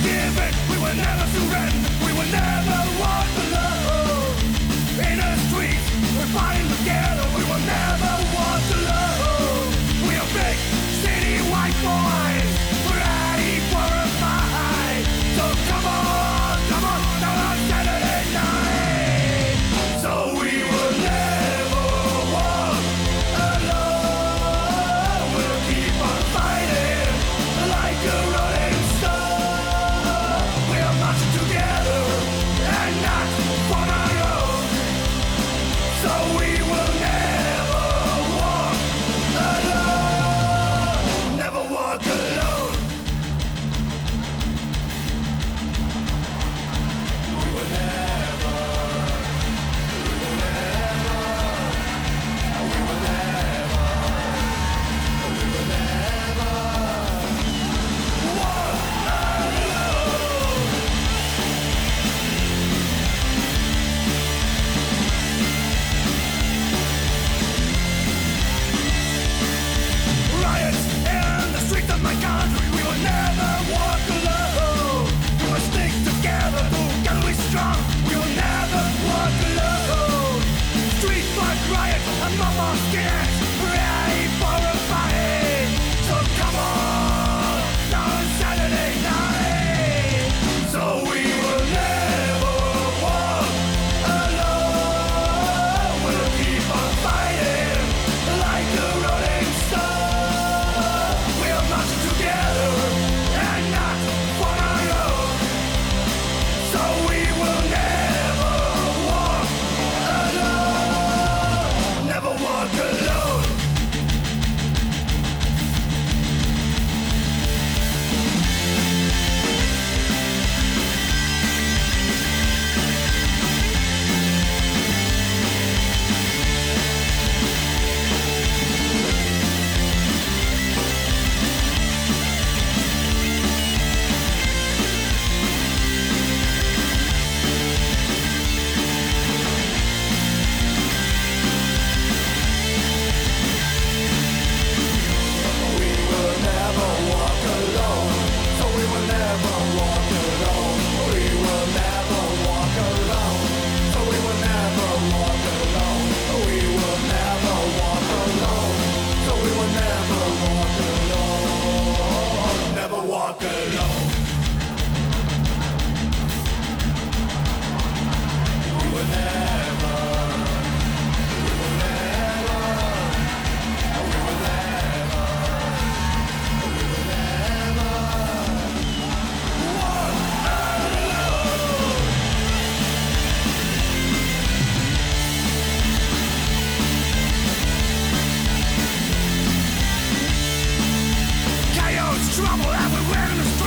forgiven. We will never surrender. We will never walk alone.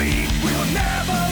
we will never